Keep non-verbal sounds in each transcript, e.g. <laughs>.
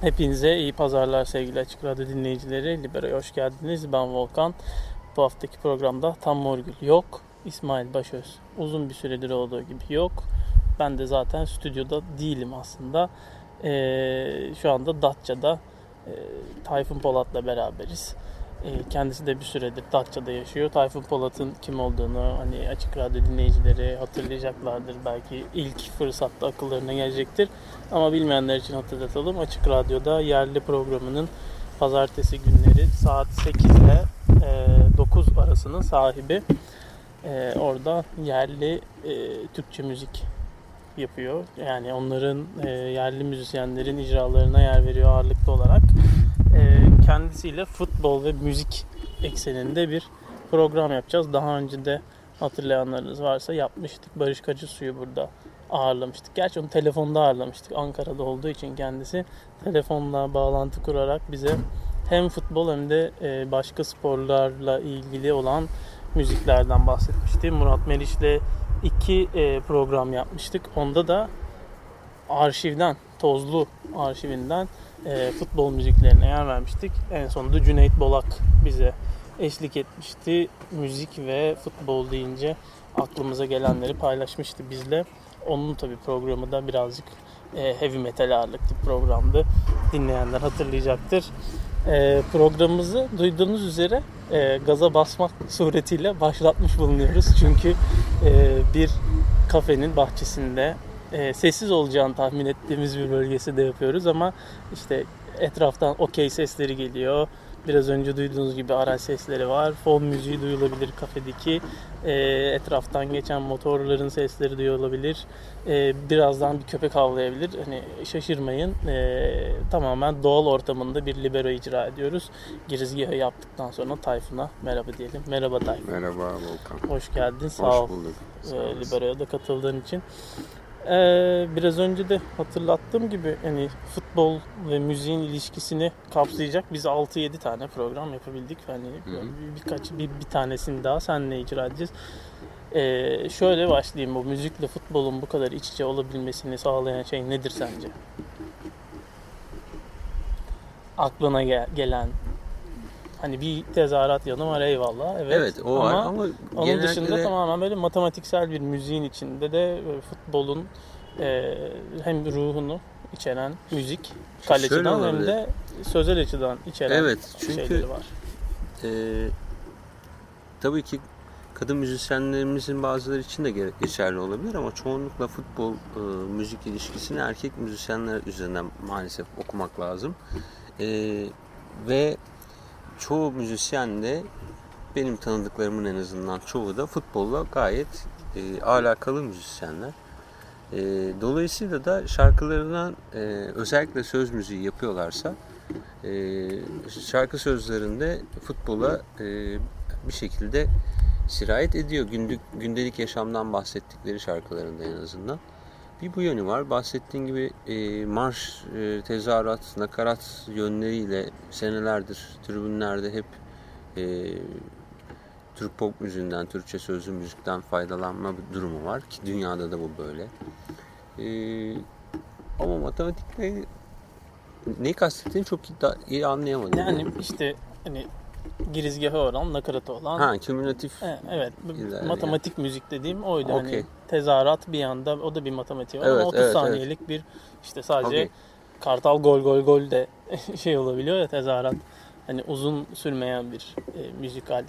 Hepinize iyi pazarlar sevgili Açık Radyo dinleyicileri. Libero'ya hoş geldiniz. Ben Volkan. Bu haftaki programda Tam Morgül yok. İsmail Başöz uzun bir süredir olduğu gibi yok. Ben de zaten stüdyoda değilim aslında. Ee, şu anda Datça'da e, Tayfun Polat'la beraberiz. E, kendisi de bir süredir Datça'da yaşıyor. Tayfun Polat'ın kim olduğunu hani açık radyo dinleyicileri hatırlayacaklardır. Belki ilk fırsatta akıllarına gelecektir. Ama bilmeyenler için hatırlatalım. Açık Radyo'da yerli programının pazartesi günleri saat 8 ile 9 arasının sahibi. E, orada yerli Türkçe müzik yapıyor. Yani onların yerli müzisyenlerin icralarına yer veriyor ağırlıklı olarak e, kendisiyle futbol ve müzik ekseninde bir program yapacağız. Daha önce de hatırlayanlarınız varsa yapmıştık. Barış Kacı Suyu burada ağırlamıştık. Gerçi onu telefonda ağırlamıştık. Ankara'da olduğu için kendisi telefonla bağlantı kurarak bize hem futbol hem de e, başka sporlarla ilgili olan müziklerden bahsetmişti. Murat Meriç'le iki e, program yapmıştık. Onda da arşivden, tozlu arşivinden e, futbol müziklerine yer vermiştik. En sonunda Cüneyt Bolak bize eşlik etmişti. Müzik ve futbol deyince aklımıza gelenleri paylaşmıştı bizle. Onun tabi programı da birazcık e, heavy metal ağırlıklı programdı. Dinleyenler hatırlayacaktır. E, programımızı duyduğunuz üzere e, gaza basmak suretiyle başlatmış bulunuyoruz. Çünkü e, bir kafenin bahçesinde e, sessiz olacağını tahmin ettiğimiz bir bölgesi de yapıyoruz ama işte etraftan okey sesleri geliyor. Biraz önce duyduğunuz gibi araç sesleri var. Fon müziği duyulabilir kafedeki. E, etraftan geçen motorların sesleri duyulabilir. E, birazdan bir köpek havlayabilir. Hani şaşırmayın. E, tamamen doğal ortamında bir libero icra ediyoruz. Girizgahı yaptıktan sonra Tayfun'a merhaba diyelim. Merhaba Tayfun. Merhaba Volkan. Hoş geldin. Sağ Hoş ol. bulduk. Sağ E. Libero'ya da katıldığın için. Ee, biraz önce de hatırlattığım gibi hani futbol ve müziğin ilişkisini kapsayacak biz 6-7 tane program yapabildik. Hani bir, birkaç bir, bir tanesini daha seninle icra edeceğiz. Ee, şöyle başlayayım bu müzikle futbolun bu kadar iç içe olabilmesini sağlayan şey nedir sence? Aklına ge- gelen hani bir tezahürat yanı var eyvallah evet, Evet, o var ama onun dışında de- tamamen böyle matematiksel bir müziğin içinde de e, futbolun e, hem ruhunu içeren müzik kale Şöyle açıdan hem de sözel açıdan içeren Evet, çünkü- şeyleri var. Ee, tabii ki kadın müzisyenlerimizin bazıları için de geçerli olabilir ama çoğunlukla futbol e, müzik ilişkisini erkek müzisyenler üzerinden maalesef okumak lazım. Ee, ve çoğu müzisyen de benim tanıdıklarımın en azından çoğu da futbolla gayet e, alakalı müzisyenler. E, dolayısıyla da şarkılarına e, özellikle söz müziği yapıyorlarsa e, şarkı sözlerinde futbola e, bir şekilde sirayet ediyor. Günlük, gündelik yaşamdan bahsettikleri şarkılarında en azından. Bir bu yönü var. Bahsettiğin gibi e, marş, e, tezahürat, nakarat yönleriyle senelerdir tribünlerde hep e, Türk pop müziğinden, Türkçe sözlü müzikten faydalanma durumu var ki dünyada da bu böyle. E, ama matematikle neyi kastettiğini çok iyi anlayamadım. Yani işte hani girizgahı olan, nakaratı olan Ha, kümülatif. e, evet İlerleyen. matematik müzik dediğim oydu. Hani Okey. tezahürat bir yanda o da bir matematiği var Evet, ama 30 evet, saniyelik bir işte sadece Okey. kartal gol gol gol de <laughs> şey olabiliyor ya tezahürat. Hani uzun sürmeyen bir e, müzikal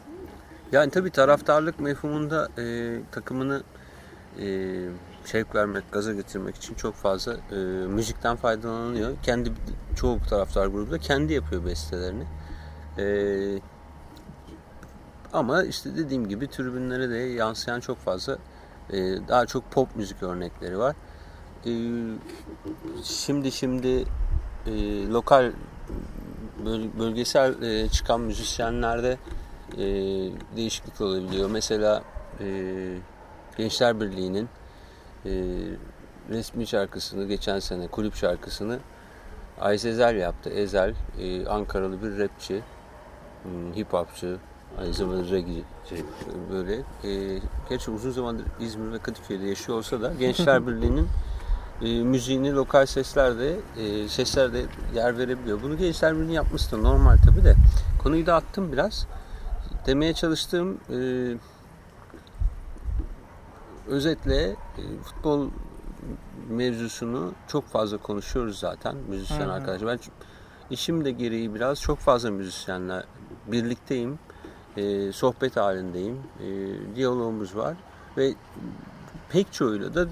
Yani tabii taraftarlık mefhumunda e, takımını e, şevk vermek, gaza getirmek için çok fazla e, müzikten faydalanılıyor. Kendi çoğu taraftar grubu da kendi yapıyor bestelerini. E, ama işte dediğim gibi tribünlere de yansıyan çok fazla e, daha çok pop müzik örnekleri var. E, şimdi şimdi e, lokal böl- bölgesel e, çıkan müzisyenlerde e, değişiklik olabiliyor. Mesela e, Gençler Birliği'nin e, resmi şarkısını geçen sene kulüp şarkısını Ayse Ezel yaptı. Ezel e, Ankaralı bir rapçi, hip hopçu, aynı zamanda reggae böyle. E, gerçi uzun zamandır İzmir ve Kadıköy'de yaşıyor olsa da Gençler <laughs> Birliği'nin e, müziğini lokal seslerde e, seslerde yer verebiliyor. Bunu gençler birinin yapması da normal tabi de. Konuyu da attım biraz. Demeye çalıştığım e, özetle e, futbol mevzusunu çok fazla konuşuyoruz zaten müzisyen Hı hı. arkadaşlar. Ben işim de gereği biraz çok fazla müzisyenle birlikteyim. E, sohbet halindeyim. E, diyalogumuz var ve pek çoğuyla da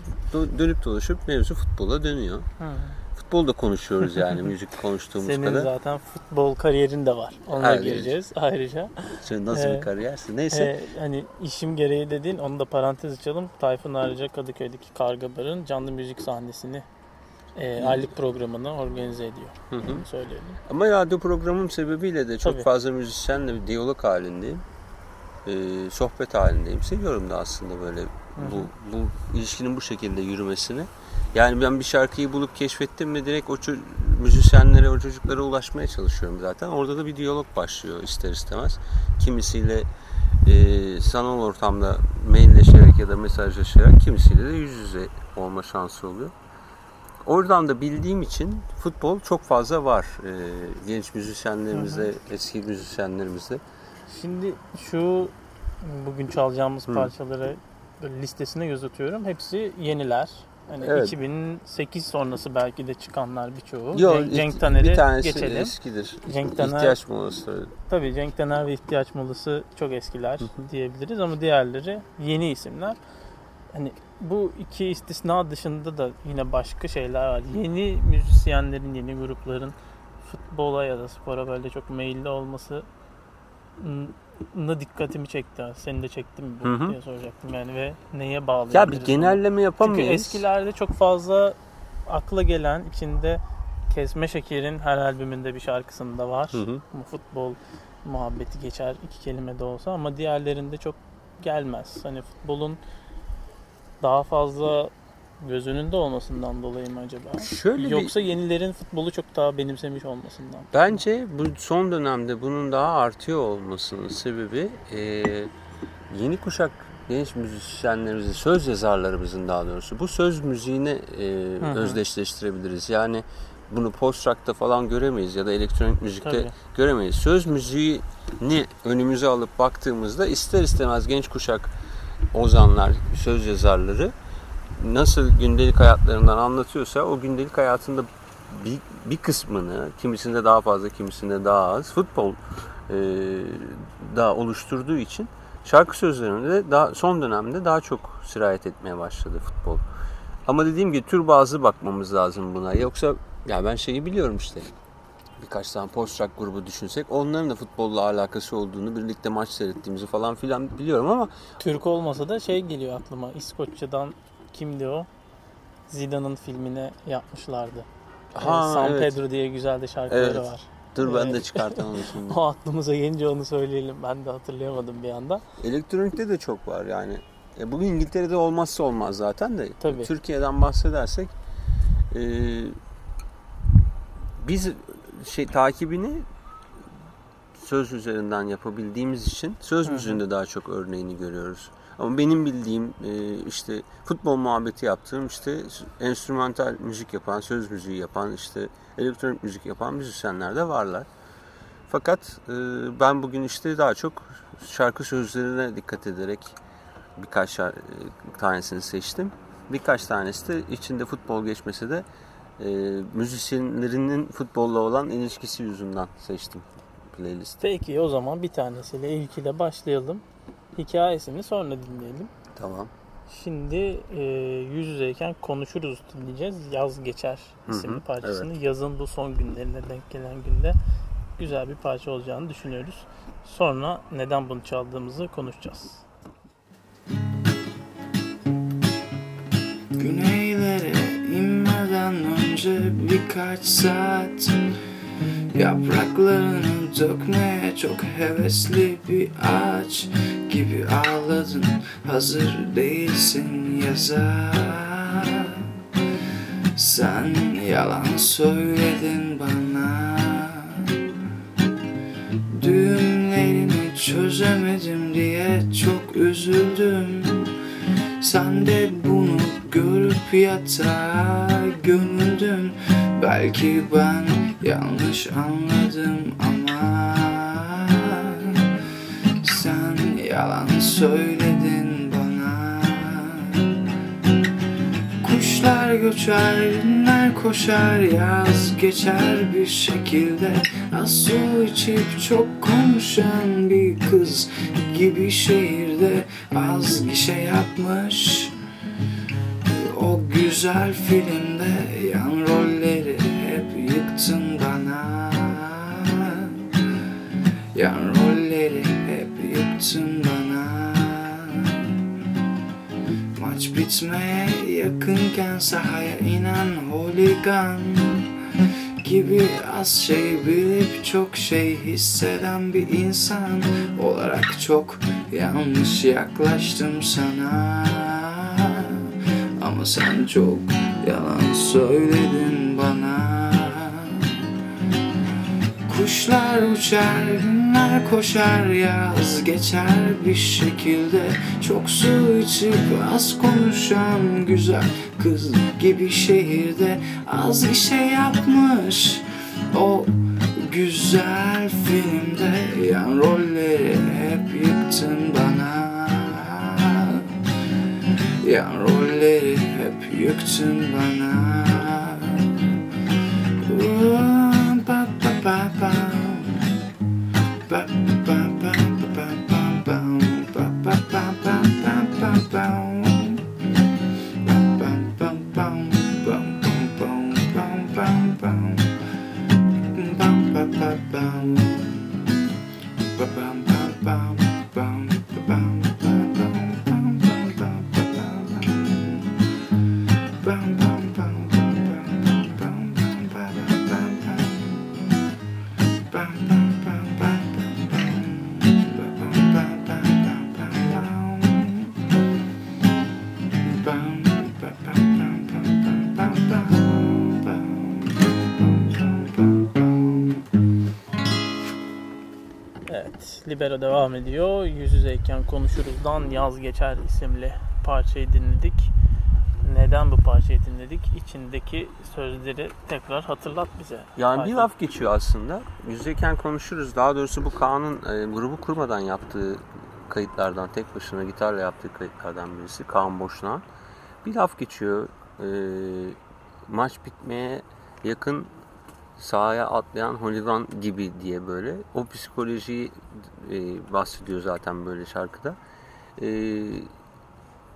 dönüp dolaşıp mevzu futbola dönüyor. Hı. Futbol da konuşuyoruz yani <laughs> müzik konuştuğumuz Senin kadar. zaten futbol kariyerin de var. Ona Evet. gireceğiz ayrıca. Sen nasıl Ee, bir kariyersin? Neyse. Ee, hani işim gereği dediğin onu da parantez açalım. Tayfun ayrıca Kadıköy'deki Karga Bar'ın canlı müzik sahnesini e, aylık programını organize ediyor. Hı hı. Söyleyelim. Ama radyo programım sebebiyle de çok Tabii. fazla müzisyenle bir diyalog halindeyim. Ee, sohbet halindeyim. Seviyorum da aslında böyle bu, bu ilişkinin bu şekilde yürümesini. Yani ben bir şarkıyı bulup keşfettim mi direkt o müzisyenlere, o çocuklara ulaşmaya çalışıyorum zaten. Orada da bir diyalog başlıyor ister istemez. Kimisiyle e, sanal ortamda mailleşerek ya da mesajlaşarak, kimisiyle de yüz yüze olma şansı oluyor. Oradan da bildiğim için futbol çok fazla var e, genç müzisyenlerimizde, eski müzisyenlerimizde. Şimdi şu bugün çalacağımız Hı. parçaları listesine göz atıyorum. Hepsi yeniler. Hani Evet. 2008 sonrası belki de çıkanlar birçoğu. Yok, Cenk, Cenk bir Taner'i tanesi geçelim. eskidir. Cenk Taner- İhtiyaç molası. Tabii Cenk Taner ve İhtiyaç Molası çok eskiler diyebiliriz ama diğerleri yeni isimler. Hani bu iki istisna dışında da yine başka şeyler var. Yeni müzisyenlerin, yeni grupların futbola ya da spora böyle çok meyilli olması dikkatimi çekti. Senin de çekti mi bu Hı hı. diye soracaktım yani ve neye bağlayabiliriz? Ya bir genelleme Çünkü yapamayız. eskilerde çok fazla akla gelen içinde Kesme Şeker'in her albümünde bir şarkısında var. Hı hı. Futbol muhabbeti geçer iki kelime de olsa ama diğerlerinde çok gelmez. Hani futbolun daha fazla göz önünde olmasından dolayı mı acaba? Şöyle bir Yoksa yenilerin futbolu çok daha benimsemiş olmasından. Bence bu son dönemde bunun daha artıyor olmasının sebebi e, yeni kuşak genç müzisyenlerimizin, söz yazarlarımızın daha doğrusu bu söz müziğine e, Hı hı. özdeşleştirebiliriz. Yani bunu post rock'ta falan göremeyiz ya da elektronik müzikte Tabii. göremeyiz. Söz müziğini önümüze alıp baktığımızda ister istemez genç kuşak ozanlar, söz yazarları nasıl gündelik hayatlarından anlatıyorsa o gündelik hayatında bir, bir kısmını kimisinde daha fazla kimisinde daha az futbol e, da oluşturduğu için şarkı sözlerinde de daha, son dönemde daha çok sirayet etmeye başladı futbol. Ama dediğim gibi tür bazı bakmamız lazım buna. Yoksa ya ben şeyi biliyorum işte birkaç tane post rock grubu düşünsek onların da futbolla alakası olduğunu birlikte maç seyrettiğimizi falan filan biliyorum ama Türk olmasa da şey geliyor aklıma. İskoçya'dan kimdi o? Zidane'ın filmine yapmışlardı. Ha, Ee, San evet. Pedro diye güzel de şarkıları Evet. var. dur ben de Evet. çıkartamam <laughs> şimdi. O aklımıza gelince onu söyleyelim. Ben de hatırlayamadım bir anda. Elektronikte de çok var yani. E, bugün İngiltere'de olmazsa olmaz zaten de. Tabii. Türkiye'den bahsedersek e, biz şey takibini söz üzerinden yapabildiğimiz için söz müziğinde daha çok örneğini görüyoruz. Ama benim bildiğim e, işte futbol muhabbeti yaptığım işte enstrümantal müzik yapan, söz müziği yapan, işte elektronik müzik yapan müzisyenler de varlar. Fakat e, ben bugün işte daha çok şarkı sözlerine dikkat ederek birkaç e, tanesini seçtim. Birkaç tanesi de içinde futbol geçmesi de e, müzisyenlerinin futbolla olan ilişkisi yüzünden seçtim playlisti. Peki o zaman bir tanesiyle ilkiyle başlayalım. Hikayesini sonra dinleyelim. Tamam. Şimdi e, yüz yüzeyken konuşuruz dinleyeceğiz. Yaz geçer Hı hı, isimli parçasını. Yazın bu son günlerine denk gelen günde güzel bir parça olacağını düşünüyoruz. Sonra neden bunu çaldığımızı konuşacağız. Güneylere inmeden önce birkaç saat Yapraklarını dökmeye çok hevesli bir ağaç gibi ağladın. Hazır değilsin yaza. Sen yalan söyledin bana. Düğümlerini çözemedim diye çok üzüldüm. Sen de bunu görüp yatağa gömüldün Belki ben yanlış anladım ama Sen yalan söyledin bana. Kuşlar göçer, günler koşar Yaz geçer bir şekilde. Az su içip çok konuşan bir kız gibi şehirde. Az gişe yapmış o güzel filmde yan rolleri hep yıktın bana. Yan rolleri hep yıktın bana. Maç bitmeye yakınken sahaya inen holigan gibi az şey bilip çok şey hisseden bir insan olarak çok yanlış yaklaştım sana ama sen çok yalan söyledin bana. Kuşlar uçar, günler koşar, yaz geçer bir şekilde. Çok su içip az konuşan güzel kız gibi şehirde. Az bir şey yapmış o güzel filmde Yan rolleri hep yıktın bana. Yan rolleri hep yıktın bana Libero devam ediyor. Yüz yüzeyken konuşuruzdan Yaz Geçer isimli parçayı dinledik. Neden bu parçayı dinledik? İçindeki sözleri tekrar hatırlat bize. Yani bir Tayfun. laf geçiyor aslında. Yüzdeyken konuşuruz. Daha doğrusu bu Kaan'ın e, grubu kurmadan yaptığı kayıtlardan, tek başına gitarla yaptığı kayıtlardan birisi. Kaan Boşnak. Bir laf geçiyor. E, maç bitmeye yakın sahaya atlayan holigan gibi diye böyle. O psikolojiyi e, bahsediyor zaten böyle şarkıda. E,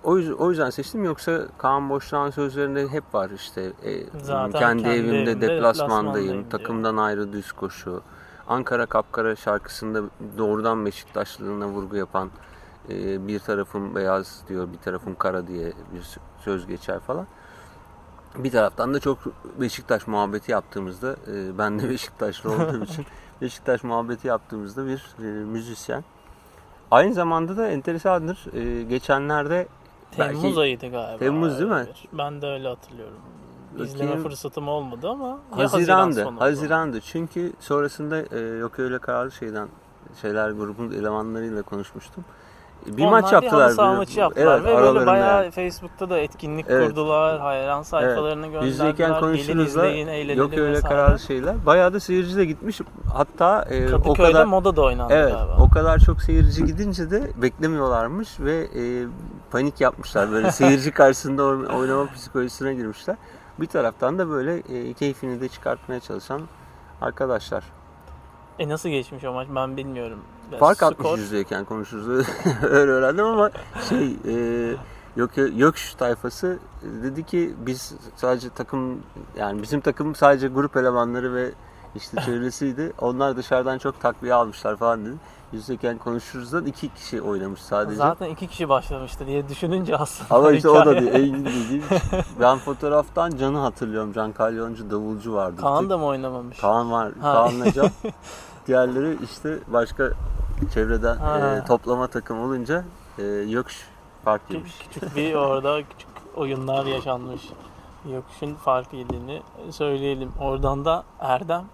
o yüzden, o yüzden seçtim yoksa Kaan Boşluğan sözlerinde hep var işte e, Zaten kendi, kendi evimde evimde deplasmandayım, deplasmandayım diyor. takımdan ayrı düz koşu. Ankara Kapkara şarkısında doğrudan Beşiktaşlılığına vurgu yapan e, bir tarafım beyaz diyor bir tarafım kara diye bir söz geçer falan. Bir taraftan da çok Beşiktaş muhabbeti yaptığımızda e, ben de Beşiktaşlı olduğum <laughs> için Beşiktaş muhabbeti yaptığımızda bir e, müzisyen. Aynı zamanda da enteresandır. E, geçenlerde Temmuz belki ayıydı galiba. Temmuz değil mi? Ben de öyle hatırlıyorum. İzleme Bakayım. fırsatım olmadı ama Haziran Haziran'dı. sonu. Haziran'dı. Çünkü sonrasında e, yok öyle kararlı şeyden şeyler grubun elemanlarıyla konuşmuştum. Bir Onlar maç yaptılar. Bir halı saha bir- maçı yaptılar Evet, ve böyle aralarında. bayağı Facebook'ta da etkinlik Evet. kurdular. Hayran sayfalarını gönderdiler. Yüzdeyken Gelin konuşuruz da izleyin, eğlenelim yok öyle vesaire. kararlı şeyler. Bayağı da seyirci de gitmiş. Hatta e, o kadar moda da oynandı Evet, galiba. o kadar çok seyirci gidince de beklemiyorlarmış ve e, panik yapmışlar. Böyle <laughs> seyirci karşısında oyn- oynama psikolojisine girmişler. Bir taraftan da böyle e, keyfini de çıkartmaya çalışan arkadaşlar. E nasıl geçmiş o maç ben bilmiyorum. Ya Fark skor- atmış yüzdeyken konuşuruz. <laughs> Öyle öğrendim ama şey e, yok yok şu tayfası dedi ki biz sadece takım yani bizim takım sadece grup elemanları ve işte çevresiydi. Onlar dışarıdan çok takviye almışlar falan dedi. Yüzdeyken konuşuruz da iki kişi oynamış sadece. Zaten iki kişi başlamıştı diye düşününce aslında. Ama <laughs> işte o da hikaye- değil. En ilginç. Ben fotoğraftan Can'ı hatırlıyorum. Can Kalyoncu davulcu vardı. Kaan da mı oynamamış? Kaan var. Ha. Kaan'la <laughs> Can. Diğerleri işte başka çevreden Ha. e, toplama takım olunca e, yok fark Küçük, yemiş. küçük bir orada küçük oyunlar yaşanmış. Yokuşun fark yediğini söyleyelim. Oradan da Erdem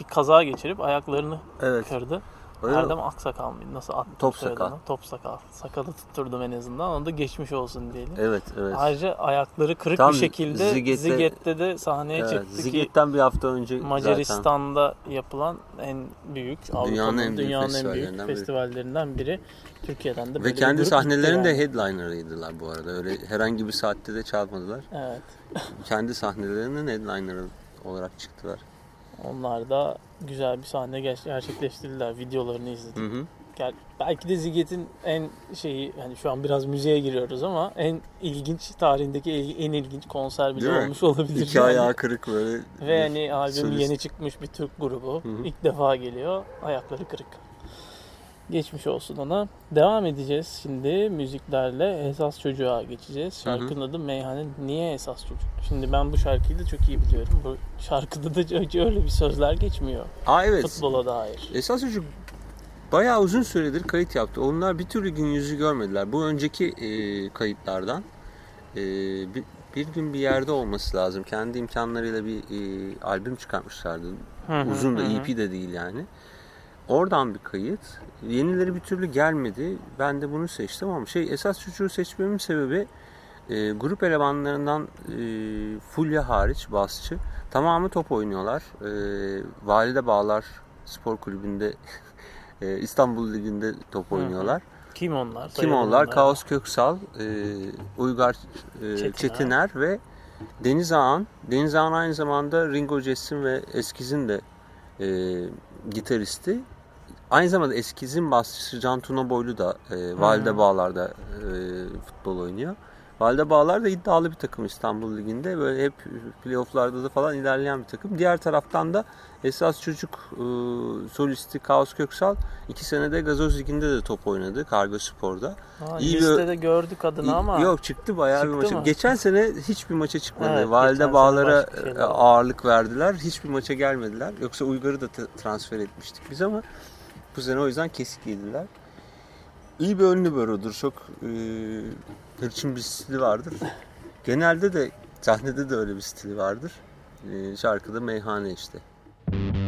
bir kaza geçirip ayaklarını Evet. kırdı. Öyle Erdem Aksakal mıydı? Nasıl attım Top sakal. Top sakal. Sakalı tutturdum en azından. Onu da geçmiş olsun diyelim. Evet evet. Ayrıca ayakları kırık Tam bir şekilde Ziget'te- Ziget'te, de sahneye Evet, çıktı ki Ziget'ten bir hafta önce zaten Macaristan'da yapılan en büyük Avrupa'nın en büyük dünyanın en büyük festivallerinden biri. Türkiye'den de ve böyle bir kendi grup gitti sahnelerinde yani. headliner'ıydılar bu arada. Öyle herhangi bir saatte de çalmadılar. Evet. kendi sahnelerinin headliner'ı olarak çıktılar. Onlar da güzel bir sahne ger- gerçekleştirdiler. Videolarını izledim. Hı hı. Belki de Ziget'in en şeyi hani şu an biraz müziğe giriyoruz ama en ilginç tarihindeki en ilginç konser bile Değil mi? olmuş olabilir. İki yani. ayağı kırık böyle. Ve hani albüm yeni çıkmış bir Türk grubu. Hı hı. İlk defa geliyor. Ayakları kırık. Geçmiş olsun ona. Devam edeceğiz şimdi müziklerle. Esas çocuğa geçeceğiz. Şarkının adı Meyhane. Niye esas çocuk? Şimdi ben bu şarkıyı da çok iyi biliyorum. Bu şarkıda da öyle bir sözler geçmiyor. Aa evet. Futbola dair. Esas çocuk bayağı uzun süredir kayıt yaptı. Onlar bir türlü gün yüzü görmediler. Bu önceki e, kayıtlardan e, bir, bir gün bir yerde olması lazım. Kendi imkanlarıyla bir e, albüm çıkartmışlardı. Hı hı, Uzun da hı hı. EP de değil yani. Oradan bir kayıt. Yenileri bir türlü gelmedi. Ben de bunu seçtim ama şey esas çocuğu seçmemin sebebi e, grup elemanlarından e, Fulya hariç basçı tamamı top oynuyorlar. E, Valide Bağlar Spor Kulübü'nde <laughs> e, İstanbul Ligi'nde top hı. oynuyorlar. Kim onlar? Kim onlar? onları. Kaos Köksal, e, Uygar e, Çetiner. Çetiner. ve Deniz Ağan. Deniz Ağan aynı zamanda Ringo Cess'in ve Eskiz'in de e, gitaristi. Aynı zamanda Eskiz'in basçısı Can Tuna Boylu da e, Valide Bağlar'da e, futbol oynuyor. Valide Bağlar da iddialı bir takım İstanbul Ligi'nde. Böyle hep playofflarda da falan ilerleyen bir takım. Diğer taraftan da esas çocuk e, solisti Kaos Köksal iki senede Gazoz Ligi'nde de top oynadı Kargo Spor'da. Ha, İyi bir- listede gördük adını ama Yok çıktı bayağı bir Çıktı maça. mı? Geçen sene hiçbir maça çıkmadı. Evet, Valide Bağlar'a e, ağırlık verdiler. Hiçbir maça gelmediler. Yoksa Uygar'ı da transfer etmiştik biz ama sene o yüzden kesik yediler. İyi bir ön liberodur. Çok e, hırçın bir stili vardır. Genelde de sahnede de öyle bir stili vardır. E, şarkıda meyhane işte. Dünya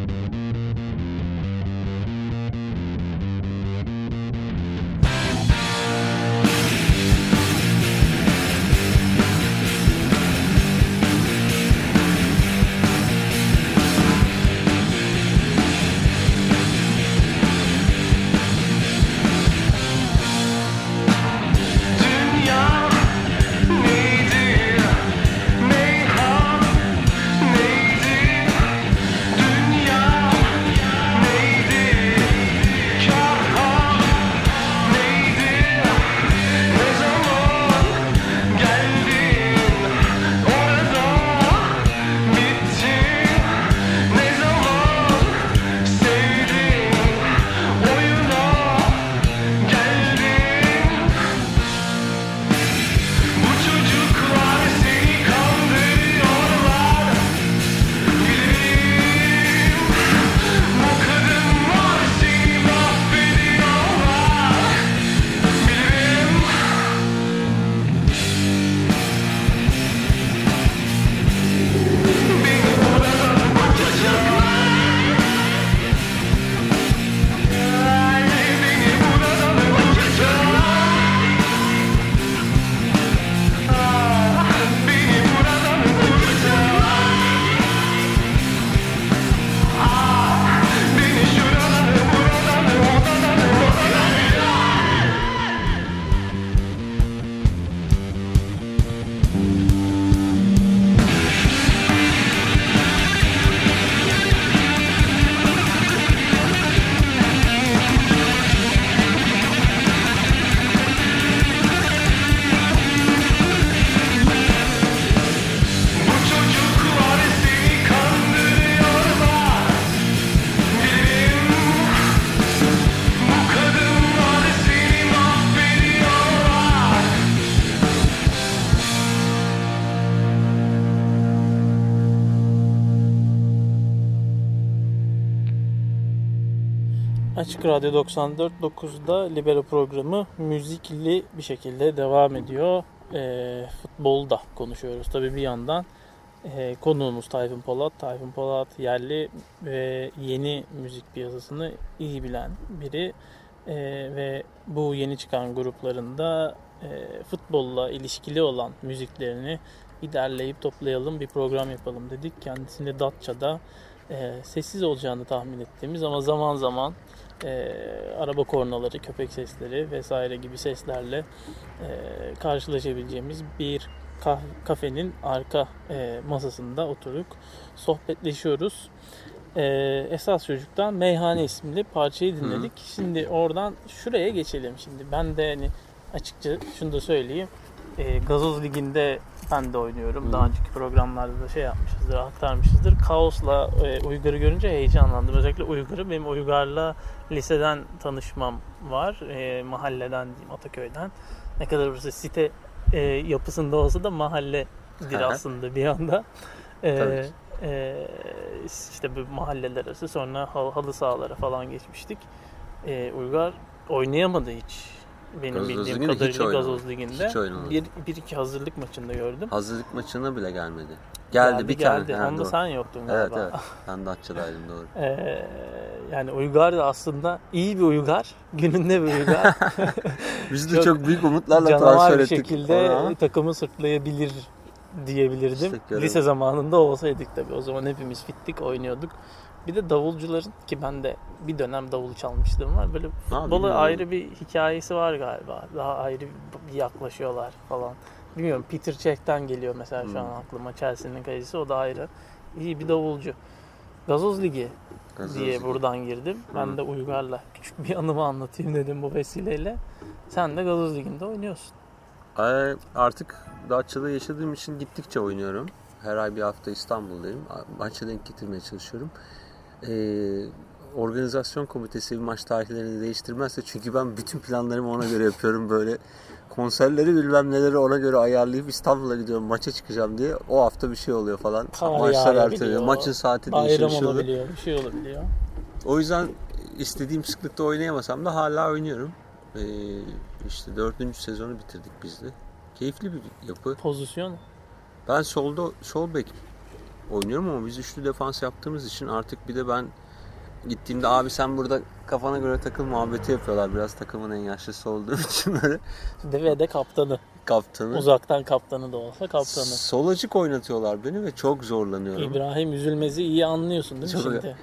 Açık Radyo 94.9'da Libero programı müzikli bir şekilde devam ediyor. Ee, futbolda konuşuyoruz tabii bir yandan. E, konuğumuz Tayfun Polat. Tayfun Polat yerli ve yeni müzik piyasasını iyi bilen biri. E, ve bu yeni çıkan gruplarında e, futbolla ilişkili olan müziklerini bir derleyip toplayalım bir program yapalım dedik. Kendisini Datça'da e, sessiz olacağını tahmin ettiğimiz ama zaman zaman e, araba kornaları, köpek sesleri vesaire gibi seslerle e, karşılaşabileceğimiz bir kah- kafenin arka e, masasında oturup sohbetleşiyoruz. E, Esas Çocuk'tan Meyhane isimli parçayı dinledik. Şimdi oradan şuraya geçelim. Şimdi ben de hani açıkça şunu da söyleyeyim. E, Gazoz Ligi'nde ben de oynuyorum. Hı. Daha önceki programlarda da şey yapmışızdır, aktarmışızdır. Kaos'la e, Uygar'ı görünce heyecanlandım. Özellikle Uygar'ı. Benim Uygar'la liseden tanışmam var. E, mahalleden diyeyim, Ataköy'den. Ne kadar burası site e, yapısında olsa da mahalledir aslında bir anda. E, Tabii. e, işte bu mahalleler arası sonra hal- halı sahalara falan geçmiştik. E, Uygar oynayamadı hiç. Benim Gazoz bildiğim Ligi'nde hiç kadarıyla oynamadı. Gazoz Ligi'nde. Hiç oynamadı. Bir, bir iki hazırlık maçında gördüm. Hazırlık maçına bile gelmedi. Geldi, bir geldi. tane. Ha, Onda doğru. sen yoktun Evet galiba. evet. Ben Datça'daydım doğru. <laughs> Ee, yani Uygar da aslında iyi bir Uygar. Gününde bir Uygar. <laughs> Biz de Çok çok, büyük umutlarla Canavar transfer bir ettik. şekilde ona. takımı sırtlayabilir diyebilirdim. İşte görelim. Lise zamanında olsaydık tabii. O zaman hepimiz fittik, oynuyorduk. Bir de davulcuların ki ben de bir dönem davul çalmışlığım var. Böyle futbola ayrı bir hikayesi var galiba. Daha ayrı bir yaklaşıyorlar falan. Bilmiyorum Peter Cech'ten geliyor mesela şu an Hmm. aklıma. Chelsea'nin kalecisi o da ayrı. İyi bir davulcu. Gazoz Ligi Gazoz diye Ligi. buradan girdim. Ben Hı. de Uygar'la küçük bir anımı anlatayım dedim bu vesileyle. Sen de Gazoz Ligi'nde oynuyorsun. Ay, Artık Datça'da yaşadığım için gittikçe oynuyorum. Her ay bir hafta İstanbul'dayım. Maça denk getirmeye çalışıyorum. Ee, organizasyon komitesi maç tarihlerini değiştirmezse çünkü ben bütün planlarımı ona göre yapıyorum böyle konserleri bilmem neleri ona göre ayarlayıp İstanbul'a gidiyorum maça çıkacağım diye o hafta bir şey oluyor falan Kar maçlar erteliyor maçın saati Bayram değişiyor bir şey olabiliyor, bir şey olabiliyor. O yüzden istediğim sıklıkta oynayamasam da hala oynuyorum. Ee, işte dördüncü sezonu bitirdik biz de. Keyifli bir yapı. Pozisyon Ben solda sol bek oynuyorum ama biz üçlü defans yaptığımız için artık bir de ben gittiğimde abi sen burada kafana göre takıl muhabbeti yapıyorlar. Biraz takımın en yaşlısı olduğum <laughs> için böyle ve de kaptanı. kaptanı. Uzaktan kaptanı da olsa kaptanı. Sol açık oynatıyorlar beni ve çok zorlanıyorum. İbrahim Üzülmez'i iyi anlıyorsun değil mi Çok- şimdi?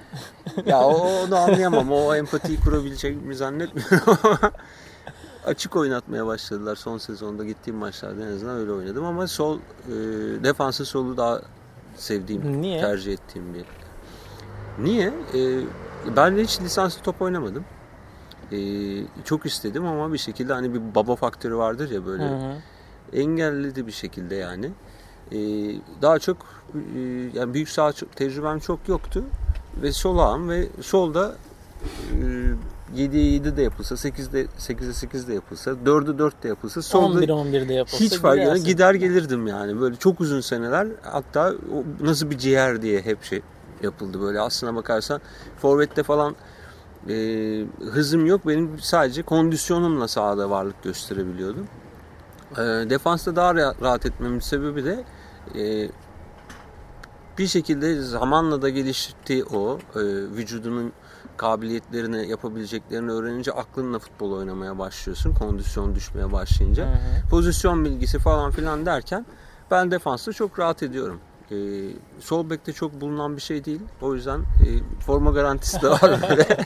<laughs> ya onu anlayamam. O empatiyi kurabileceğimi zannetmiyorum <laughs> açık oynatmaya başladılar son sezonda gittiğim maçlarda en azından öyle oynadım ama sol e, defansın solu daha sevdiğim, Niye? tercih ettiğim bir. Niye? E, ben hiç lisanslı top oynamadım. E, çok istedim ama bir şekilde hani bir baba faktörü vardır ya böyle Hı hı. engelledi bir şekilde yani. Ee, daha çok e, yani büyük saha tecrübem çok yoktu ve solağım ve solda e, 7'ye 7 de yapılsa 8'de 8'e 8 de yapılsa 4'e 4 de yapılsa solda 11-11'de yapılsa hiç fark etmez gider gelirdim yani. Böyle çok uzun seneler hatta nasıl bir ciğer diye hep şey yapıldı böyle. Aslına bakarsan forvette falan e, hızım yok. Benim sadece kondisyonumla sahada varlık gösterebiliyordum. E, defansta daha rahat, etmemin sebebi de e, bir şekilde zamanla da gelişti o e, vücudunun kabiliyetlerini yapabileceklerini öğrenince aklınla futbol oynamaya başlıyorsun kondisyon düşmeye başlayınca Hı hı. pozisyon bilgisi falan filan derken ben defansta çok rahat ediyorum. Ee, sol bekte çok bulunan bir şey değil. O yüzden e, forma garantisi de var böyle. <laughs>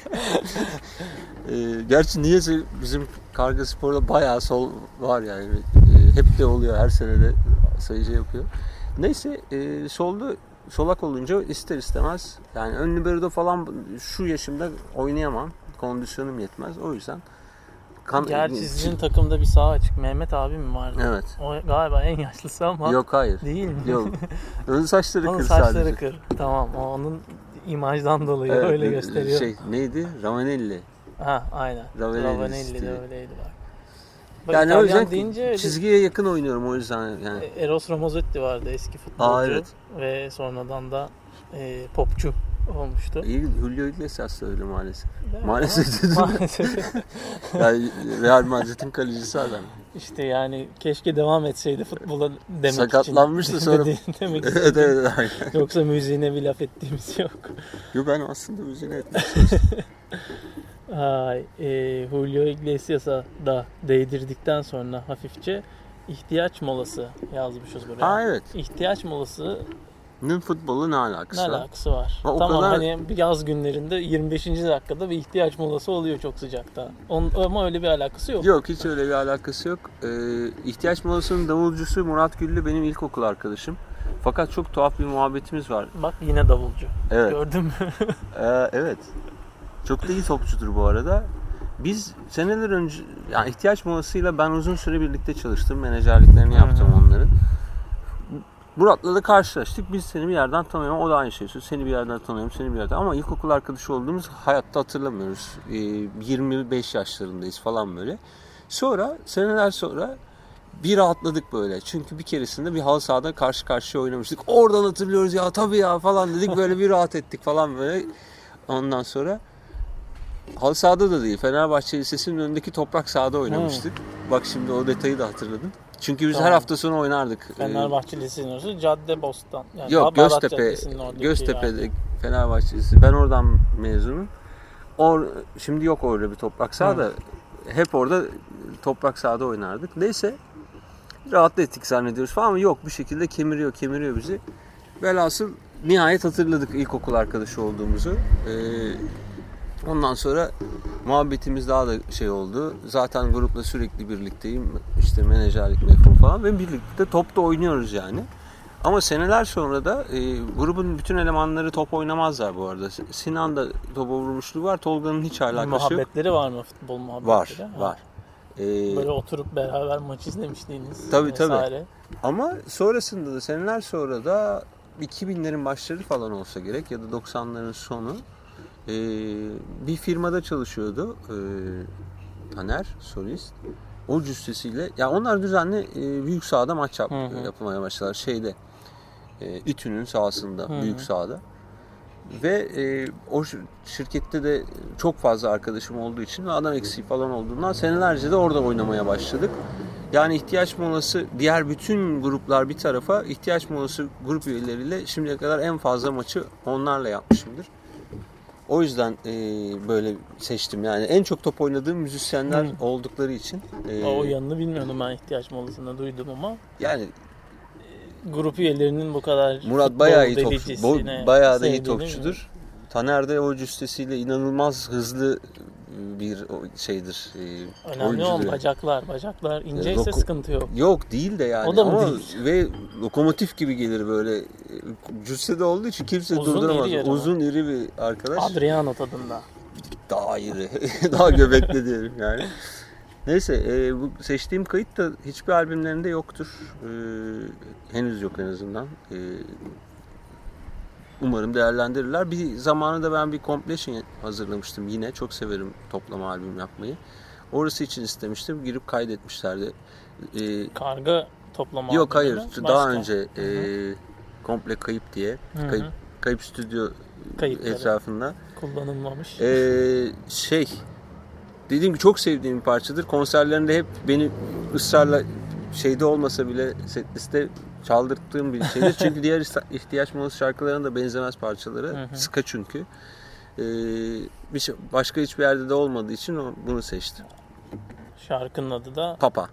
e, gerçi niyeyse bizim Karga Spor'da bayağı sol var yani. E, hep de oluyor her sene de sayıcı yapıyor. Neyse e, solda solak olunca ister istemez yani ön libero'da falan şu yaşımda oynayamam. Kondisyonum yetmez. O yüzden kan- Gerçi sizin takımda bir sağ açık. Mehmet abi mi vardı? Evet. O galiba en yaşlısı ama Yok hayır. değil mi? Yok. <laughs> Ön saçları kır saçları sadece. kır. Tamam. O onun imajdan dolayı Evet, öyle e, gösteriyor. Şey neydi? Ravanelli. Ha aynen. Ravanelli Ravanelli de öyleydi bak. Yani o İtalyan yüzden deyince çizgiye yakın oynuyorum o yüzden yani. Eros Ramazzotti vardı eski futbolcu Aa, evet. ve sonradan da e, popçu olmuştu. İyi, Julio Iglesias da öyle maalesef. Evet, Maalesef dedim. <laughs> maalesef. <laughs> Yani Real Madrid'in kalecisi adam. İşte yani keşke devam etseydi futbola demek Sakatlanmıştı için. <laughs> sonra. Dedi- demek evet evet aynen. Yoksa müziğine bir laf ettiğimiz yok. Yo ben aslında müziğini ettim. Ay, e, Julio Iglesias'a da değdirdikten sonra hafifçe ihtiyaç molası yazmışız buraya. Ha evet. İhtiyaç molası Nın futbolu ne ne alakası var? alakası var? Ha, tamam kadar- hani bir yaz günlerinde 25. dakikada bir ihtiyaç molası oluyor çok sıcakta. Onun, ama öyle bir alakası yok. Yok hiç öyle bir alakası yok. Ee, ihtiyaç molasının davulcusu Murat Güllü benim ilkokul arkadaşım. Fakat çok tuhaf bir muhabbetimiz var. Bak yine davulcu. Evet. Gördün mü? Ee, evet. Çok da iyi topçudur bu arada. Biz seneler önce yani ihtiyaç molasıyla ben uzun süre birlikte çalıştım. Menajerliklerini yaptım Hı hı. onların. Murat'la da karşılaştık. Biz seni bir yerden tanıyorum. O da aynı şeyi söylüyor. Seni bir yerden tanıyorum. Seni bir yerden. Ama ilkokul arkadaşı olduğumuz hayatta hatırlamıyoruz. Ee, 25 yaşlarındayız falan böyle. Sonra seneler sonra bir rahatladık böyle. Çünkü bir keresinde bir halı sahada karşı karşıya oynamıştık. Oradan hatırlıyoruz ya tabii ya falan dedik. Böyle bir rahat ettik falan böyle. Ondan sonra halı sahada da değil. Fenerbahçe Lisesi'nin önündeki toprak sahada oynamıştık. Bak şimdi o detayı da hatırladın. Çünkü biz her Tamam. hafta sonu oynardık. Ee, Fenerbahçe Lisesi'nin orası Cadde Bostan. Yani Yok Barat Göztepe, Göztepe'de yani. Fenerbahçe Lisesi. Ben oradan mezunum. Or, şimdi yok orada bir toprak saha da hep orada toprak sahada oynardık. Neyse rahat ettik zannediyoruz falan ama yok bir şekilde kemiriyor kemiriyor bizi. Velhasıl nihayet hatırladık ilkokul arkadaşı olduğumuzu. Ee, ondan sonra muhabbetimiz daha da şey oldu. Zaten grupla sürekli birlikteyim. İşte menajerlik mefhum falan ve birlikte top da oynuyoruz yani. Ama seneler sonra da e, grubun bütün elemanları top oynamazlar bu arada. Sinan da topa vurmuşluğu var. Tolga'nın hiç alakası yok. Muhabbetleri var mı futbol muhabbetleri? Var, Ha. var. Ee, Böyle oturup beraber maç izlemişliğiniz Tabii, tabii. vesaire. Ama sonrasında da seneler sonra da 2000'lerin başları falan olsa gerek ya da 90'ların sonu e, bir firmada çalışıyordu e, Taner solist. O cüssesiyle ya onlar düzenli e, büyük sahada maç yap, Hı hı. yapmaya başladılar şeyde e, İTÜ'nün sahasında Hı hı. büyük sahada. Ve e, o şir- şirkette de çok fazla arkadaşım olduğu için ve adam eksiği falan olduğundan senelerce de orada oynamaya başladık. Yani ihtiyaç molası diğer bütün gruplar bir tarafa ihtiyaç molası grup üyeleriyle şimdiye kadar en fazla maçı onlarla yapmışımdır. O yüzden e, böyle seçtim. Yani en çok top oynadığım müzisyenler Hı. oldukları için. e, O yanını bilmiyordum ben ihtiyaç molasında duydum ama yani grup üyelerinin bu kadar Murat bayağı iyi topçu. bayağı da iyi topçudur. Taner de o cüstesiyle inanılmaz hızlı bir o- şeydir. e, Önemli oyuncudur olan bacaklar. Bacaklar inceyse Lokum- sıkıntı yok. Yok değil de yani O da mı ama değil? ve lokomotif gibi gelir böyle cüssede olduğu için kimse Uzun, durduramaz. iri? Uzun iri bir arkadaş. Adriano tadında. Daha iri. <laughs> Daha göbekli diyelim yani. Neyse e, bu seçtiğim kayıt da hiçbir albümlerinde yoktur. E, henüz yok en azından. E, umarım değerlendirirler. Bir zamanı da ben bir compilation hazırlamıştım yine. Çok severim toplama albüm yapmayı. Orası için istemiştim. Girip kaydetmişlerdi. E, Karga toplama Yok hayır. mü? Daha Başka. önce e, komple kayıp diye. Hı. Kayıp, kayıp stüdyo Kayıpları. etrafında. kullanılmamış. E, şey dediğim gibi çok sevdiğim bir parçadır. Konserlerinde hep beni ısrarla şeyde olmasa bile setliste çaldırttığım bir şeydir. Çünkü <laughs> diğer ihtiyaç molası şarkılarına da benzemez parçaları. Hı hı. Ska çünkü. E, bir şey, başka hiçbir yerde de olmadığı için bunu seçtim. Şarkının adı da. Papa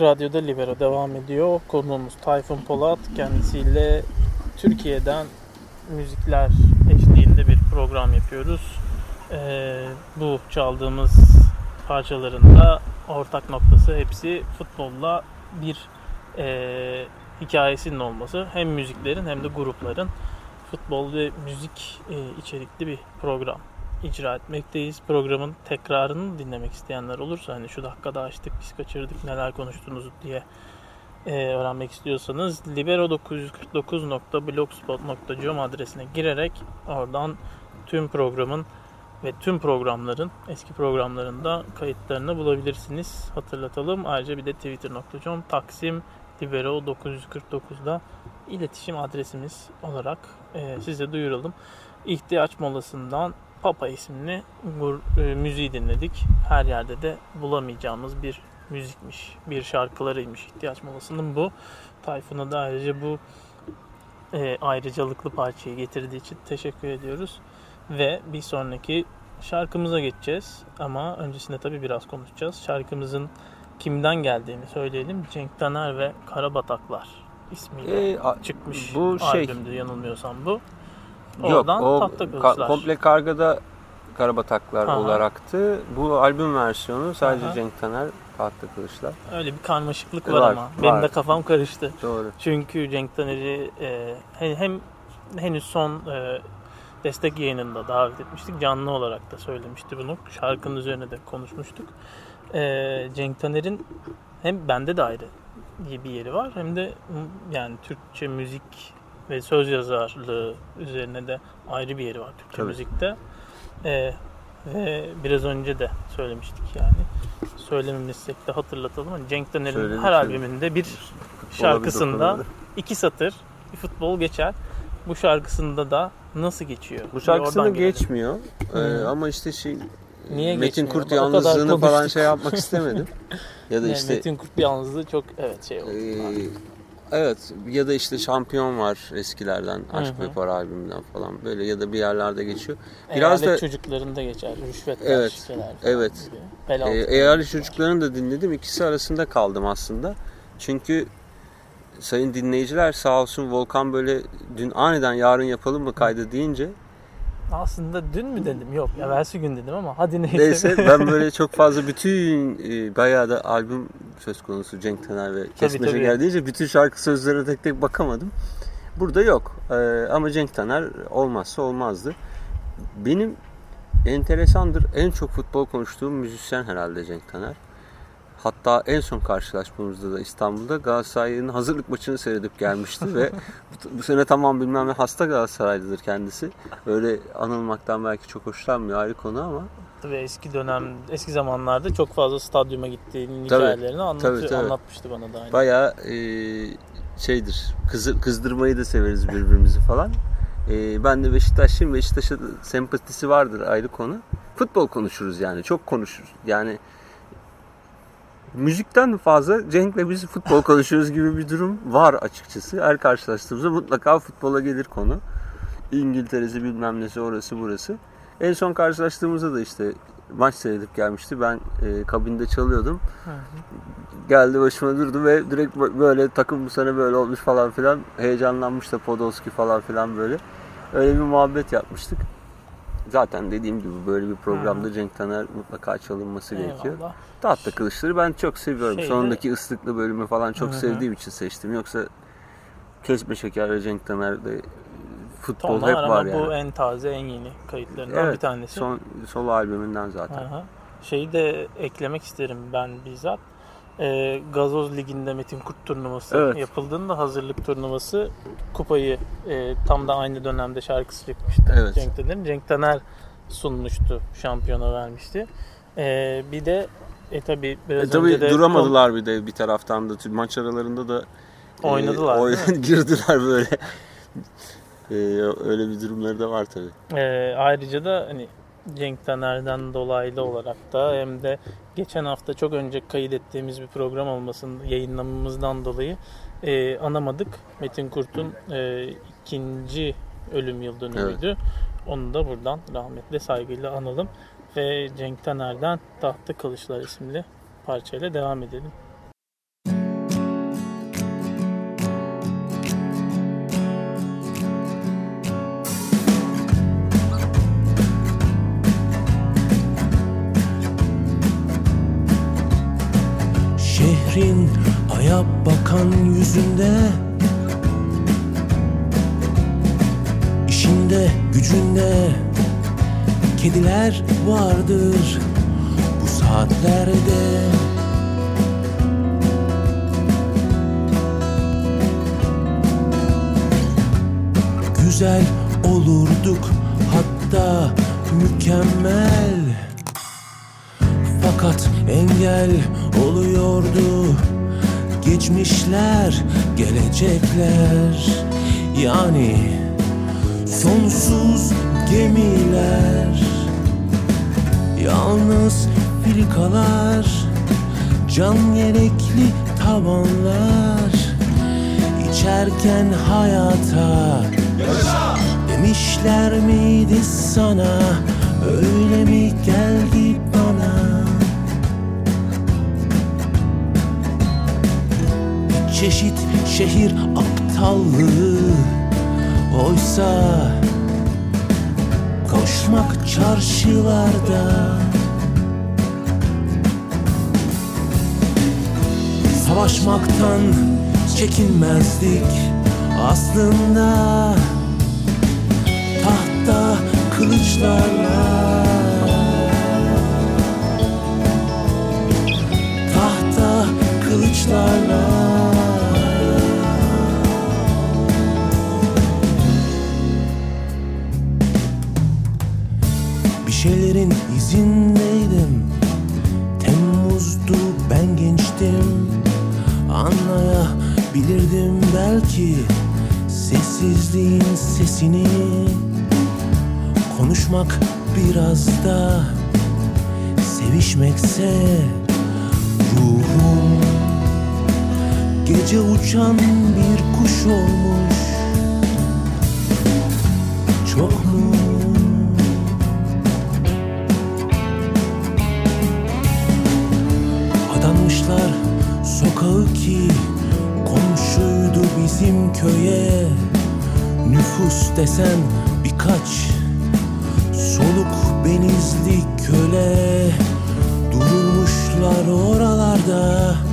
Radyo'da Libero devam ediyor. Konuğumuz Tayfun Polat. Kendisiyle Türkiye'den müzikler eşliğinde bir program yapıyoruz. Ee, bu çaldığımız parçaların da ortak noktası hepsi futbolla bir e, hikayesinin olması. Hem müziklerin hem de grupların futbol ve müzik e, içerikli bir program icra etmekteyiz. Programın tekrarını dinlemek isteyenler olursa hani şu dakikada açtık biz kaçırdık neler konuştunuz diye e, öğrenmek istiyorsanız libero949.blogspot.com adresine girerek oradan tüm programın ve tüm programların eski programlarında kayıtlarını bulabilirsiniz. Hatırlatalım. Ayrıca bir de twitter.com taksim libero 949'da iletişim adresimiz olarak e, size duyuralım. İhtiyaç molasından Papa isimli e, müziği dinledik. Her yerde de bulamayacağımız bir müzikmiş, bir şarkılarıymış ihtiyaç molasının bu. Tayfun'a da ayrıca bu e, ayrıcalıklı parçayı getirdiği için teşekkür ediyoruz. Ve bir sonraki şarkımıza geçeceğiz. Ama öncesinde tabii biraz konuşacağız. Şarkımızın kimden geldiğini söyleyelim. Cenk Taner ve Karabataklar ismiyle Ee, çıkmış bu şey- albümdü yanılmıyorsam bu. Yok Oradan o tahta ka- kılıçlar. komple kargada Karabataklar Aha. olaraktı. Bu albüm versiyonu sadece Aha. Cenk Taner Tahta Kılıçlar. Öyle bir karmaşıklık Var, var, ama. Benim var. de kafam karıştı. Doğru. Çünkü Cenk Taner'i e, he- hem henüz son e, destek yayınında davet etmiştik. Canlı olarak da söylemişti bunu. Şarkının üzerine de konuşmuştuk. E, Cenk Taner'in hem bende de ayrı bir yeri var hem de yani Türkçe müzik ve söz yazarlığı üzerine de ayrı bir yeri var Türkçe Tabii. müzikte. E, ve biraz önce de söylemiştik yani. Söylememizsek de hatırlatalım. Hani Cenk Taner'in Söyledik, her albümünde bir şarkısında iki satır bir futbol geçer. Bu şarkısında da nasıl geçiyor? Bu şarkısında geçmiyor. Ee, Hı. ama işte şey Niye Metin? Kurt yalnızlığını falan şey yapmak istemedim. <laughs> ya da Yani işte Metin Kurt yalnızlığı çok evet şey oldu. Ee, evet ya da işte şampiyon var eskilerden Aşk Hı hı. ve Para albümünden falan böyle ya da bir yerlerde geçiyor. Biraz Eyalet da- çocuklarında geçer. Rüşvetler, Evet, şişeler evet. falan Eyalet çocuklarını da dinledim. İkisi arasında kaldım aslında. Çünkü sayın dinleyiciler sağ olsun Volkan böyle dün aniden yarın yapalım mı kaydı deyince Aslında dün mü dedim? Yok. Evvelsi gün dedim ama hadi neyse. neyse <laughs> ben böyle çok fazla bütün e, bayağı da albüm söz konusu Cenk Taner ve Kesme tabii. Şeker deyince bütün şarkı sözlerine tek tek bakamadım. Burada yok. Ee, ama Cenk Taner olmazsa olmazdı. Benim enteresandır. En çok futbol konuştuğum müzisyen herhalde Cenk Taner. Hatta en son karşılaşmamızda da İstanbul'da Galatasaray'ın hazırlık maçını seyredip gelmişti ve <laughs> bu, bu sene tamam bilmem ne hasta Galatasaraylıdır kendisi. Öyle anılmaktan belki çok hoşlanmıyor ayrı konu ama Ve eski dönem, eski zamanlarda çok fazla stadyuma gittiğinin Tabii, hikayelerini anlatıyor, tabii, tabii. anlatmıştı bana da aynı. bayağı e, şeydir kızı, kızdırmayı da severiz birbirimizi falan. E, ben de Beşiktaşlıyım. Beşiktaş'a sempatisi vardır ayrı konu. Futbol konuşuruz yani. Çok konuşuruz. Yani müzikten fazla Cenk'le biz futbol konuşuyoruz gibi bir durum var açıkçası. Her karşılaştığımızda mutlaka futbola gelir konu. İngiltere'si bilmem nesi orası burası. En son karşılaştığımızda da işte maç seyredip gelmişti. Ben e, kabinde çalıyordum. Hı hı. Geldi başıma durdu ve direkt bö- böyle takım bu sene böyle olmuş falan filan. Heyecanlanmış da Podolski falan filan böyle. Öyle bir muhabbet yapmıştık. Zaten dediğim gibi böyle bir programda Cenk Taner mutlaka çalınması gerekiyor. Eyvallah. Tahta Kılıçları ben çok seviyorum. Şeyde- Sonundaki ıslıklı bölümü falan çok Hı hı. sevdiğim için seçtim. Yoksa Kesme Şeker ve Cenk Taner'de futbol Tonlar hep var yani. bu en taze, en yeni kayıtlarından Evet, bir tanesi. Son solo albümünden zaten. Aha. Şeyi de eklemek isterim ben bizzat. Ee, Gazoz Ligi'nde Metin Kurt turnuvası Evet. yapıldığında hazırlık turnuvası kupayı e, tam da aynı dönemde şarkısı çıkmıştı. Evet. Cenk Taner'in. Cenk Taner sunmuştu, şampiyona vermişti. Ee, bir de e tabi biraz E, tabii önce de duramadılar bir de bir taraftan da Tüm maç aralarında da e, Oynadılar, oy- değil mi? <laughs> girdiler böyle. <laughs> E, öyle bir durumları da var tabii. Ee, ayrıca da hani Cenk Taner'den dolaylı olarak da hem de geçen hafta çok önce kaydettiğimiz bir program olmasının yayınlamamızdan dolayı e, anamadık. Metin Kurt'un e, ikinci ölüm yıl dönümüydü. Onu da buradan rahmetle saygıyla analım. Ve Cenk Taner'den Tahta Kılıçlar isimli parçayla devam edelim. Aya bakan yüzünde. İşinde gücünde. Kediler vardır bu saatlerde. Güzel olurduk hatta mükemmel. Fakat engel oluyordu Geçmişler, gelecekler. Yani sonsuz gemiler Yalnız filikalar Can yelekli tavanlar. İçerken hayata Demişler miydi sana Öyle mi geldi bana çeşit şehir aptallığı. Oysa Koşmak çarşılarda Savaşmaktan çekinmezdik. Aslında Tahta kılıçlarla kılıçlarla. Bir şeylerin izindeydim. Temmuz'du ben gençtim. Anlayabilirdim belki Sessizliğin sesini. Konuşmak biraz da Sevişmekse Ruhum Gece uçan bir kuş olmuş. Çok mu? Adanmışlar sokağı ki Komşuydu bizim köye. Nüfus desen birkaç Soluk benizli köle. Durmuşlar oralarda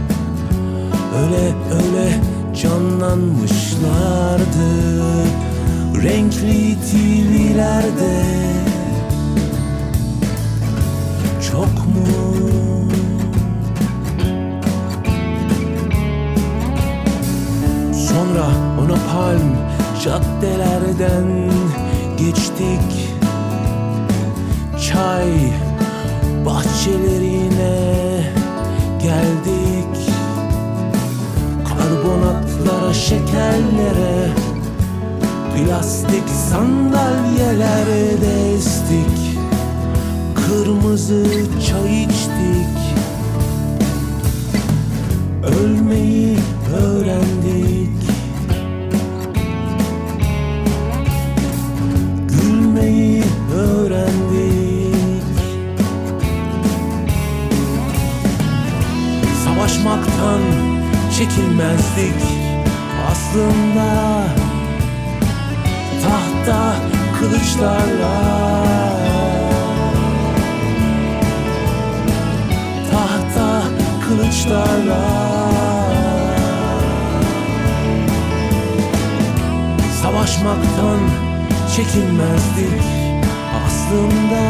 Öyle öyle canlanmışlardı Renkli TV'lerde Çok mu? Sonra ona palm caddelerden geçtik. Çay bahçelerine geldik Karbonatlara, şekerlere Plastik sandalyelerde estik. Kırmızı çay içtik. Ölmeyi öğrendik. Gülmeyi öğrendik. Savaşmaktan çekinmezdik Aslında. Tahta kılıçlarla. Tahta kılıçlarla. Savaşmaktan çekinmezdik aslında.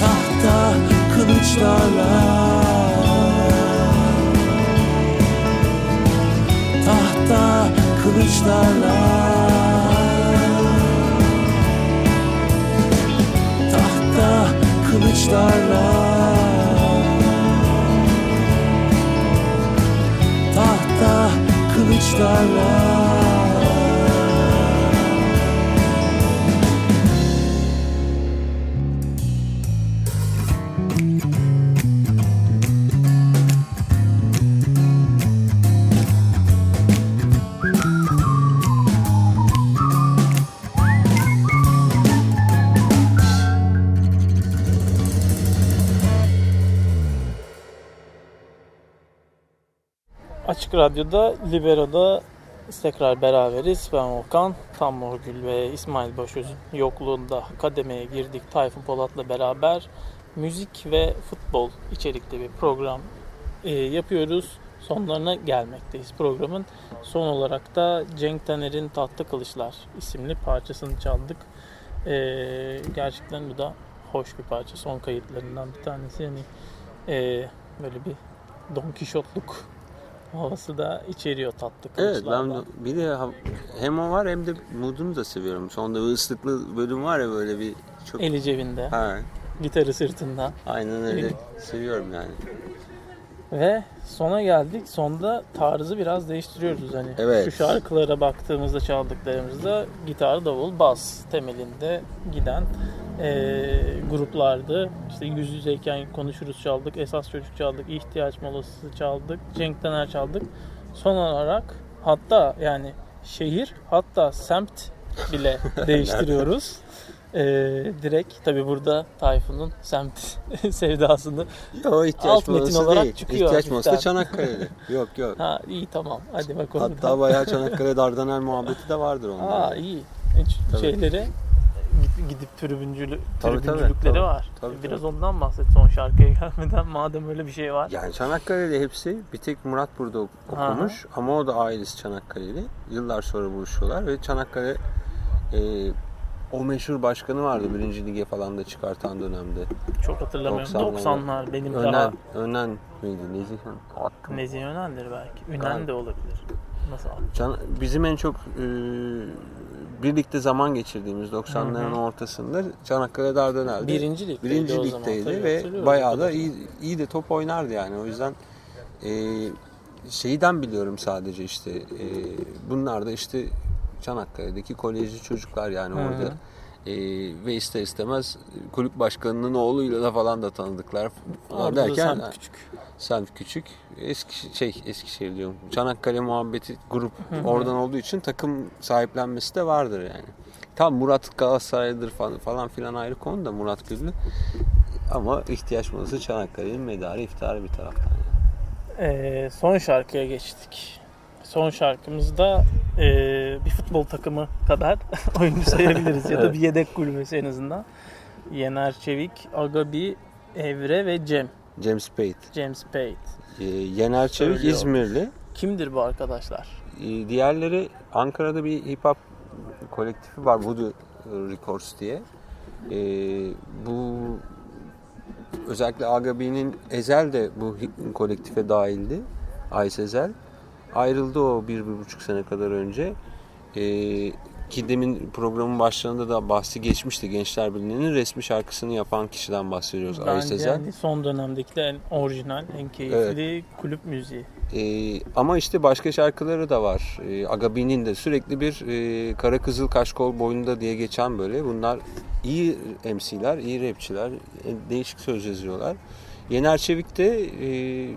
Tahta kılıçlarla Tahta kılıçlarla. Tahta kılıçlarla. Tahta kılıçlarla Açık Radyo'da Libero'da tekrar beraberiz. Ben Volkan, Tam Morgül ve İsmail Başöz'ün yokluğunda kademeye girdik. Tayfun Polat'la beraber müzik ve futbol içerikli bir program e, yapıyoruz. Sonlarına gelmekteyiz programın. Son olarak da Cenk Taner'in Tahta Kılıçlar isimli parçasını çaldık. E, gerçekten bu da hoş bir parça. Son kayıtlarından bir tanesi. Yani e, böyle bir Don Kişotluk havası da içeriyor Tatlı Evet ben bir de hem o var hem de moodunu da seviyorum. Sonunda bir ıslıklı bölüm var ya böyle bir çok Eli cebinde, ha, gitarı sırtında. aynen öyle seviyorum yani. Ve sona geldik. Sonda tarzı biraz değiştiriyoruz hani. Evet. Şu şarkılara baktığımızda çaldıklarımızda gitar, davul, bas temelinde giden eee, gruplardı. İşte yüz yüzeyken konuşuruz çaldık, esas çocuk çaldık, ihtiyaç molası çaldık, Cenk Taner çaldık. Son olarak hatta yani şehir hatta semt bile <laughs> değiştiriyoruz. Eee, direkt tabi burada Tayfun'un semt <laughs> sevdasını o ihtiyaç Alt metin olarak değil. çıkıyor ihtiyaç molası da. Çanakkale'de. yok yok. Ha iyi tamam. Hadi bak Hatta bayağı Çanakkale Dardanel muhabbeti de vardır <laughs> onda. Aa iyi. Hiç Tabii. şeyleri gidip, tribüncülü, Tabii, tabii, tribüncülükleri tabii. var. Tabii, Biraz tabii. ondan bahset son şarkıya gelmeden <laughs> madem öyle bir şey var. Yani Çanakkale'de hepsi bir tek Murat burada okumuş ama o da ailesi Çanakkale'li. Yıllar sonra buluşuyorlar ve Çanakkale e, o meşhur başkanı vardı birinci lige falan da çıkartan dönemde. Çok hatırlamıyorum. 90'lar. 90'lar benim daha Önen, Önen miydi? Nezihan? Hakkı. Nezih Önen'dir belki. Galiba. de olabilir. Nasıl? Can, bizim en çok e, birlikte zaman geçirdiğimiz 90'ların ortasında Çanakkale Dardanel'de Birinci ligdeydi birinci zaman. ligdeydi ve bayağı da iyi, iyi de top oynardı yani. O yüzden e, şeyden biliyorum sadece işte e, bunlar da işte Çanakkale'deki kolejci çocuklar yani Hı hı. orada. E, ve ister istemez kulüp başkanının oğluyla da falan da tanıdıklar falan Orada da derken semt küçük. Semt Küçük. Eski şey Eskişehir diyorum. Çanakkale muhabbeti grup oradan olduğu için takım sahiplenmesi de vardır yani. Tam Murat Galatasaray'dır falan, falan filan ayrı konu da Murat Gül'ü. Ama ihtiyaç molası Çanakkale'nin medarı iftiharı bir taraftan. yani. Ee, son şarkıya geçtik. Son şarkımızda ee, bir futbol takımı kadar <laughs> oyuncu sayabiliriz ya da bir yedek kulübesi en azından. Yener Çevik, Agabi, Evre ve Cem. James Spade. James Pate. Ee, Yener Çevik Söylüyor. İzmirli. Kimdir bu arkadaşlar? Ee, diğerleri Ankara'da bir hip hop kolektifi var Voodoo Records diye. Ee, bu özellikle Agabi'nin Ezel de bu kolektife dahildi. Ayse Ezel. Ayrıldı o bir, bir buçuk sene kadar önce. Ee, ki demin programın başlarında da bahsi geçmişti Gençler Birliği'nin resmi şarkısını yapan kişiden bahsediyoruz. Bence Ezel. yani son dönemdeki de en orijinal, en keyifli kulüp müziği. Ee, ama işte başka şarkıları da var. Ee, Agabi'nin de sürekli bir e, Kara Kızıl Kaşkol boyunda diye geçen böyle. Bunlar iyi MC'ler, iyi rapçiler. e, Değişik söz yazıyorlar. Yener Çevik de e,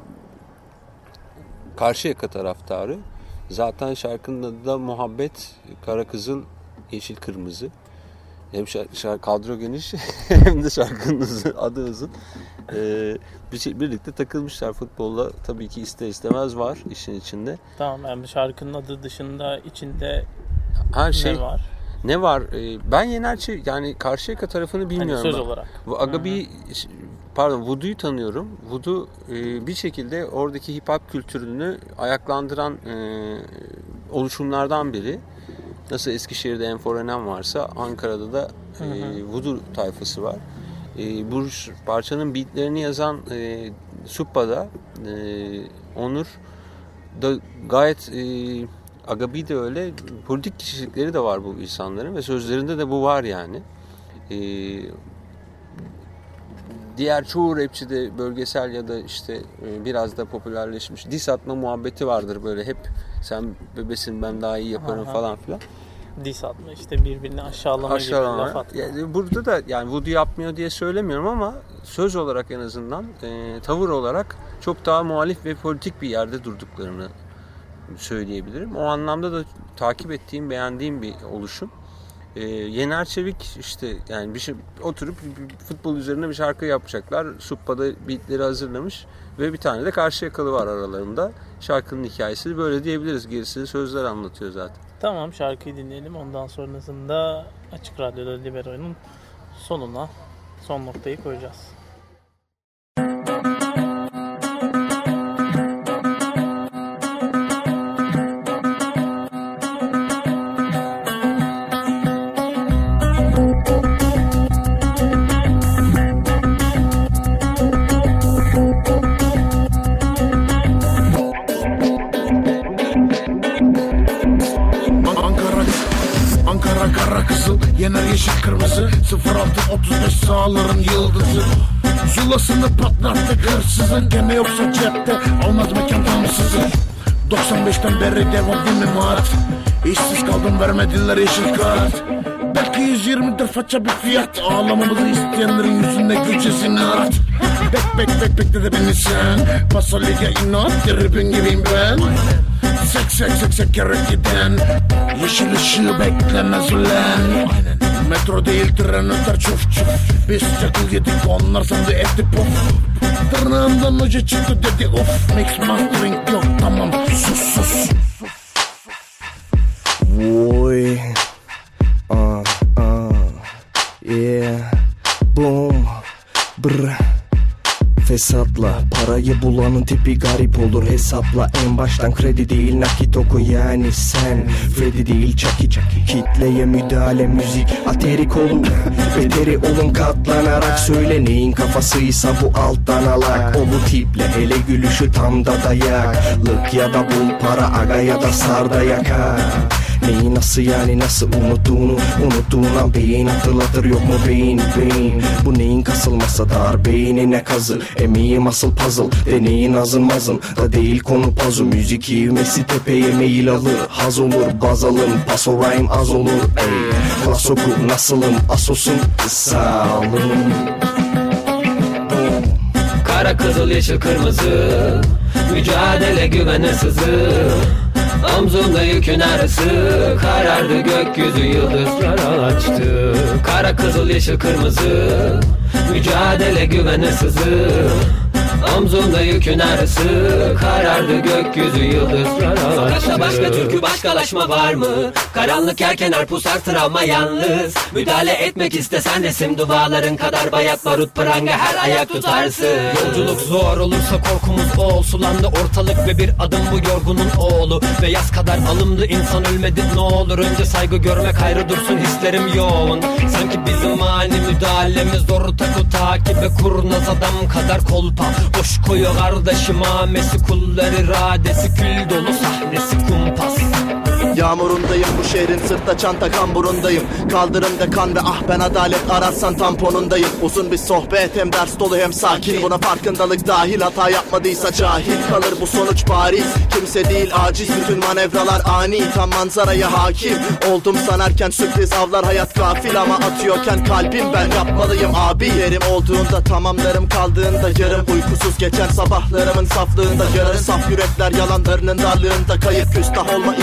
Karşıyaka taraftarı. Zaten şarkının adı da Muhabbet, Kara Kızıl, Yeşil Kırmızı. Hem şarkı, kadro geniş <laughs> hem de şarkının uzun- adı uzun. Ee, bir birlikte takılmışlar futbolla tabii ki ister istemez var işin içinde. Tamam yani şarkının adı dışında içinde Her şey ne var? ne var? Ee, ben Yenerçi yani Karşıyaka tarafını Hani bilmiyorum. söz ben. olarak. Bu Agabi pardon Voodoo'yu tanıyorum. Voodoo e, bir şekilde oradaki hip hop kültürünü ayaklandıran e, oluşumlardan biri. Nasıl Eskişehir'de Enforenem varsa Ankara'da da e, Voodoo tayfası var. E, bu parçanın beatlerini yazan e, Suppa'da e, Onur da gayet e, Agabi de öyle politik kişilikleri de var bu insanların ve sözlerinde de bu var yani. E, diğer çoğu rapçide bölgesel ya da işte e, biraz da popülerleşmiş dis atma muhabbeti vardır böyle hep sen bebesin ben daha iyi yaparım Aha. falan filan. Diss atma işte birbirini aşağılama, gibi Aşağılama. laf atma. Yani burada da yani Voodoo yapmıyor diye söylemiyorum ama söz olarak en azından e, tavır olarak çok daha muhalif ve politik bir yerde durduklarını söyleyebilirim. O anlamda da takip ettiğim, beğendiğim bir oluşum. E, Yener Çevik işte yani bir şey oturup futbol üzerine bir şarkı yapacaklar. Suppa'da beatleri hazırlamış ve bir tane de karşı yakalı var aralarında. Şarkının hikayesi böyle diyebiliriz. Gerisini sözler anlatıyor zaten. Tamam şarkıyı dinleyelim. Ondan sonrasında Açık Radyo'da Libero'nun sonuna son noktayı koyacağız. Devam değil mi Murat? İşsiz kaldım vermediler yeşil kart Belki 120'dir faça bir fiyat. Ağlamamızı isteyenlerin yüzünde gülçesini arat Bek bek bek bek de beni sen. Pasa lige inat tribün gibiyim ben. Sek sek sek sek kere giden. Yeşil ışığı beklemez ulan. Metro değil tren öter çuf çuf. Biz çakıl yedik onlar sandı eti puf. Tırnağından hoca çıktı dedi of Mix mastering yok tamam sus sus bulanın tipi garip olur. Hesapla En baştan kredi değil nakit oku yani sen. Freddy değil çaki çaki Kitleye müdahale müzik. Aterik olun Beteri olun katlanarak söyle. Neyin kafasıysa bu alttan alak. O tiple hele gülüşü tam da dayak. Lık ya da bul para aga ya da sar da yakar Neyi nasıl yani nasıl unuttuğunu Unuttuğuna beyin hatırlatır yok mu beyin beyin? Bu neyin kasılmasa dar beynine kazı? Emeğim asıl puzzle deneyin azın mazın. Da değil konu pazu müzik ivmesi tepeye meyil alır. Haz olur baz alın paso rhyme az olur. Ey Klas nasılım? Asosum sağ olun. Kara kızıl yeşil kırmızı. Mücadele güven ısızı Omzumda yükün arası Karardı gökyüzü yıldızlar açtı Kara kızıl yeşil kırmızı Mücadele güven ısızı Omzumda yükün arası Karardı gökyüzü yıldızlar Sokakta başka türkü başkalaşma var mı? Karanlık yer kenar pusar travma yalnız. Müdahale etmek istesen resim duvarların kadar Bayat barut pranga her ayak tutarsın. Yolculuk zor olursa korkumuz o Sulandı ortalık ve bir adım bu yorgunun oğlu. Beyaz kadar alımlı insan ölmedi ne olur? Önce saygı görmek ayrı dursun hislerim yoğun. Sanki bizim ani müdahalemiz zor taku takibe kurnaz adam kadar kolpa Boş koyu kardeşim amesi kullar iradesi Kül dolu sahnesi kumpas Yağmurundayım bu şehrin sırtta çanta kamburundayım. Kaldırımda kan ve ah ben adalet ararsan tamponundayım. Uzun bir sohbet hem ders dolu hem sakin. Buna farkındalık dahil hata yapmadıysa cahil. Kalır bu sonuç bariz Kimse değil aciz. Bütün manevralar ani Tam manzaraya hakim. Oldum sanarken sürpriz avlar hayat gafil Ama atıyorken kalbim. Ben yapmalıyım abi Yerim olduğunda tamamlarım. Kaldığında Yarım uykusuz geçen sabahlarımın saflığında. Yarın saf yürekler yalanlarının darlığında. Kayıp küstah olma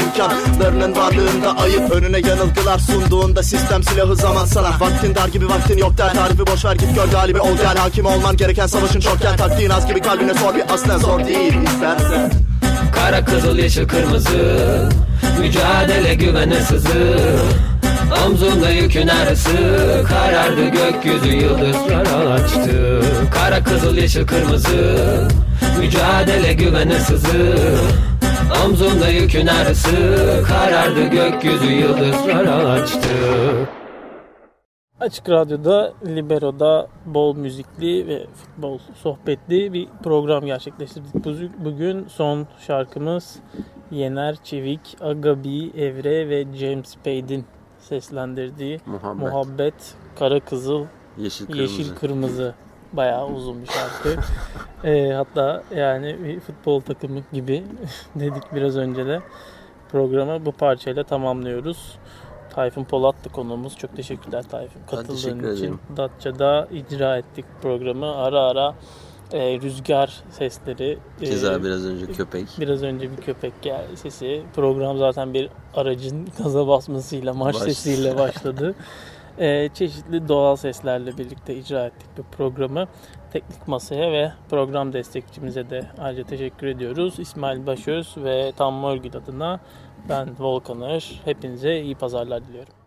imkanlarının varlığında Ayıp önüne yanılgılar sunduğunda Sistem silahı zaman sana Vaktin dar gibi vaktin yok der. Tarifi boş ver git gör galibi ol. Gel Hakim olman gereken savaşın çokken Taktiğin az gibi kalbine sor. Bir aslen zor değil istersen. Kara kızıl yeşil kırmızı. Mücadele güven ısızı Omzumda yükün arası Karardı gökyüzü yıldızlar açtı. Kara kızıl yeşil kırmızı. Mücadele güven ısızı Omzumda yükün arası Karardı gökyüzü yıldızlar açtı Açık Radyo'da Libero'da bol müzikli ve futbol sohbetli bir program gerçekleştirdik. Bu- Bugün son şarkımız Yener Çevik, Agabi, Evre ve James Spade'in seslendirdiği Muhabbet. Muhabbet, Kara Kızıl, Yeşil kırmızı. Yeşil Kırmızı. Bayağı uzun bir şarkı. <laughs> Ee, hatta yani bir futbol takımı gibi <laughs> dedik biraz önce de programı bu parçayla tamamlıyoruz. Tayfun Polat'tı konuğumuz. Çok teşekkürler Tayfun katıldığın teşekkür için. ederim. Datça'da icra ettik programı. Ara ara e, rüzgar sesleri. e, Keza biraz önce köpek. Biraz önce bir köpek gel sesi. Program zaten bir aracın <laughs> gaza basmasıyla, marş Baş- sesiyle başladı. Ee, çeşitli doğal seslerle birlikte icra ettik bu programı. Teknik masaya ve program destekçimize de ayrıca teşekkür ediyoruz. İsmail Başöz ve Tam Morgül adına ben Volkan Ağır. Hepinize iyi pazarlar diliyorum.